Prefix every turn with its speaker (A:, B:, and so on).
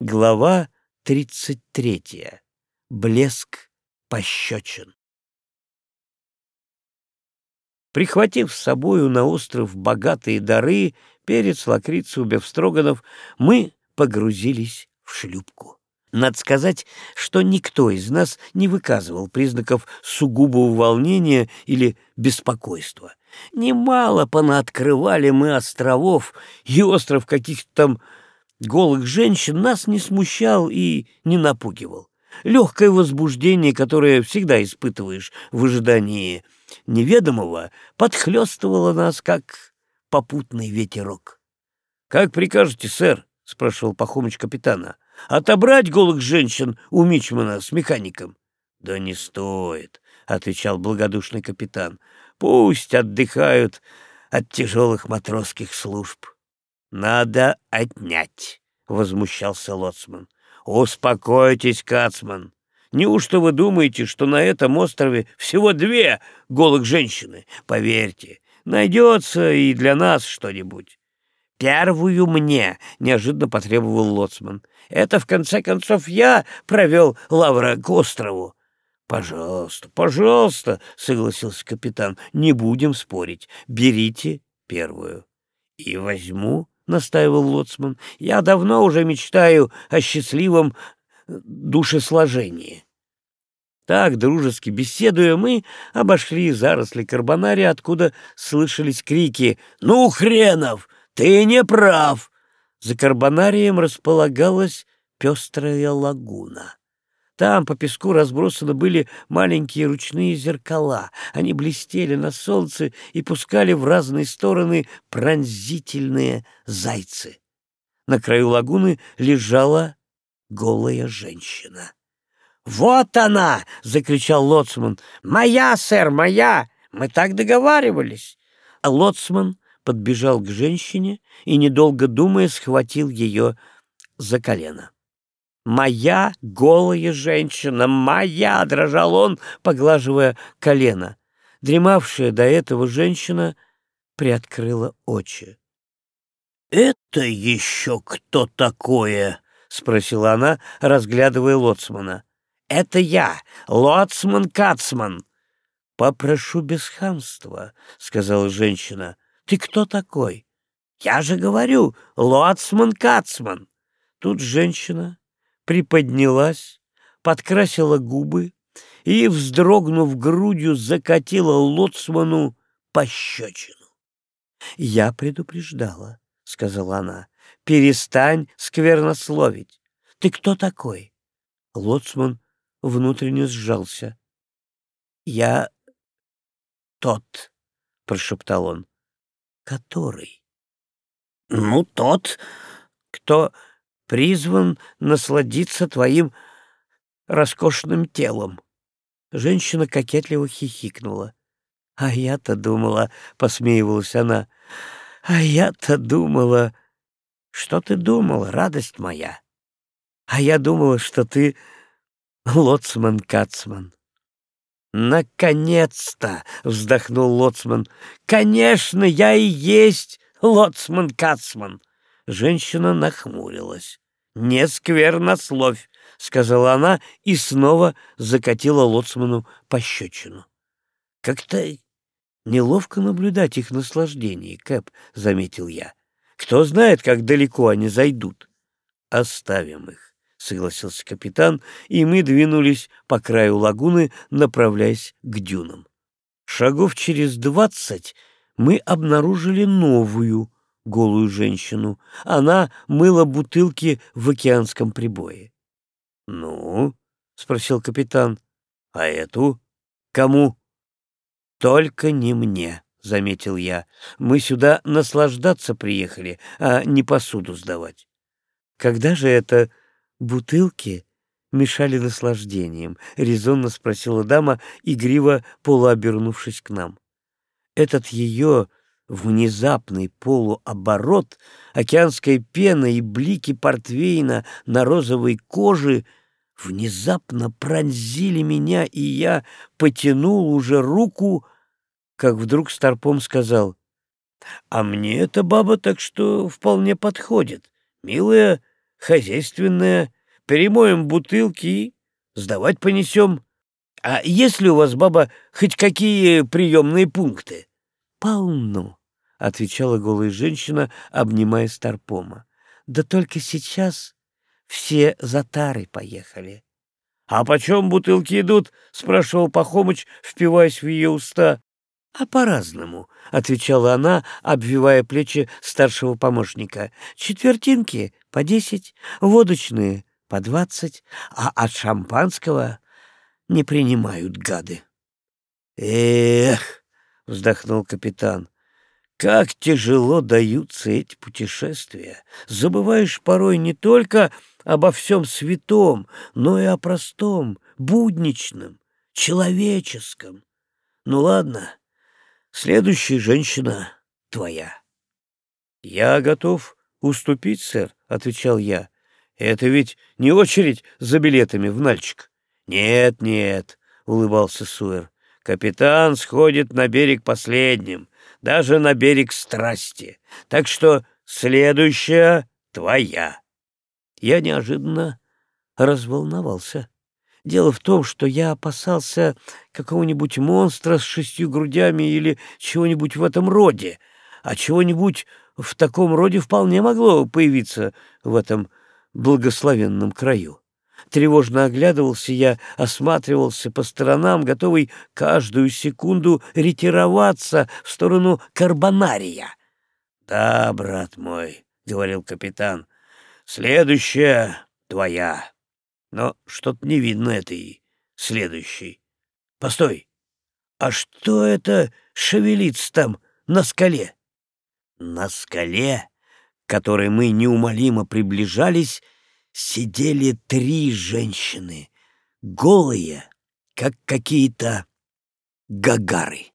A: Глава тридцать третья. Блеск пощечин. Прихватив с собою на остров богатые дары, перец, лакрицу, бефстроганов, мы погрузились в шлюпку. Надо сказать, что никто из нас не выказывал признаков сугубого волнения или беспокойства. Немало понаоткрывали мы островов, и остров каких-то там голых женщин нас не смущал и не напугивал. Легкое возбуждение, которое всегда испытываешь в ожидании неведомого, подхлестывало нас, как попутный ветерок. — Как прикажете, сэр? — спрашивал Пахомыч капитана. — Отобрать голых женщин у Мичмана с механиком? — Да не стоит, — отвечал благодушный капитан. — Пусть отдыхают от тяжелых матросских служб. «Надо отнять», — возмущался Лоцман. «Успокойтесь, Кацман. Неужто вы думаете, что на этом острове всего две голых женщины? Поверьте, найдется и для нас что-нибудь». «Первую мне», — неожиданно потребовал Лоцман. «Это, в конце концов, я провел Лавра к острову». «Пожалуйста, пожалуйста», — согласился капитан, — «не будем спорить. Берите первую». «И возьму настаивал Лоцман. «Я давно уже мечтаю о счастливом душесложении». Так, дружески беседуя, мы обошли заросли карбонария, откуда слышались крики «Ну, хренов, ты не прав!» За карбонарием располагалась пестрая лагуна. Там по песку разбросаны были маленькие ручные зеркала. Они блестели на солнце и пускали в разные стороны пронзительные зайцы. На краю лагуны лежала голая женщина. «Вот она!» — закричал Лоцман. «Моя, сэр, моя! Мы так договаривались!» А Лоцман подбежал к женщине и, недолго думая, схватил ее за колено. «Моя голая женщина! Моя!» — дрожал он, поглаживая колено. Дремавшая до этого женщина приоткрыла очи. «Это еще кто такое?» — спросила она, разглядывая лоцмана. «Это я, лоцман Кацман». «Попрошу без хамства», — сказала женщина. «Ты кто такой?» «Я же говорю, лоцман Кацман». Тут женщина приподнялась, подкрасила губы и, вздрогнув грудью, закатила лоцману пощечину. «Я предупреждала», — сказала она, — «перестань сквернословить. Ты кто такой?» Лоцман внутренне сжался. «Я тот», — прошептал он. «Который?» «Ну, тот, кто призван насладиться твоим роскошным телом. Женщина кокетливо хихикнула. А я-то думала, посмеивалась она, а я-то думала... Что ты думала, радость моя? А я думала, что ты лоцман Кацман. «Наконец-то!» — вздохнул Лоцман. «Конечно, я и есть Лоцман Кацман!» Женщина нахмурилась. «Не сквернословь», — сказала она и снова закатила лоцману пощечину. «Как-то неловко наблюдать их наслаждение, Кэп», — заметил я. «Кто знает, как далеко они зайдут». «Оставим их», — согласился капитан, и мы двинулись по краю лагуны, направляясь к дюнам. Шагов через двадцать мы обнаружили новую, голую женщину. Она мыла бутылки в океанском прибое. — Ну? — спросил капитан. — А эту? Кому? — Только не мне, — заметил я. Мы сюда наслаждаться приехали, а не посуду сдавать. Когда же это бутылки мешали наслаждением? — резонно спросила дама, игриво полуобернувшись к нам. Этот ее внезапный полуоборот, океанская пена и блики портвейна на розовой коже внезапно пронзили меня, и я потянул уже руку, как вдруг Старпом сказал, «А мне эта баба так что вполне подходит. Милая, хозяйственная, перемоем бутылки и сдавать понесем. А есть ли у вас, баба, хоть какие приемные пункты? — Полно, — отвечала голая женщина, обнимая Старпома. — Да только сейчас все за тарой поехали. — А почем бутылки идут? — спрашивал Пахомыч, впиваясь в ее уста. — А по-разному, — отвечала она, обвивая плечи старшего помощника. — Четвертинки по десять, водочные по двадцать, а от шампанского не принимают гады. «Эх!» — вздохнул капитан. «Как тяжело даются эти путешествия! Забываешь порой не только обо всем святом, но и о простом, будничном, человеческом. Ну ладно, следующая женщина твоя». «Я готов уступить, сэр», — отвечал я. «Это ведь не очередь за билетами в Нальчик». «Нет, нет», — улыбался Суэр. «Капитан сходит на берег последним, даже на берег страсти. Так что следующая твоя». Я неожиданно разволновался. Дело в том, что я опасался какого-нибудь монстра с шестью грудями или чего-нибудь в этом роде, а чего-нибудь в таком роде вполне могло появиться в этом благословенном краю. Тревожно оглядывался я, осматривался по сторонам, готовый каждую секунду ретироваться в сторону Карбонария. — Да, брат мой, — говорил капитан, — следующая твоя. Но что-то не видно этой следующей. Постой, а что это шевелится там на скале? На скале, к которой мы неумолимо приближались, — сидели три женщины, голые, как какие-то гагары.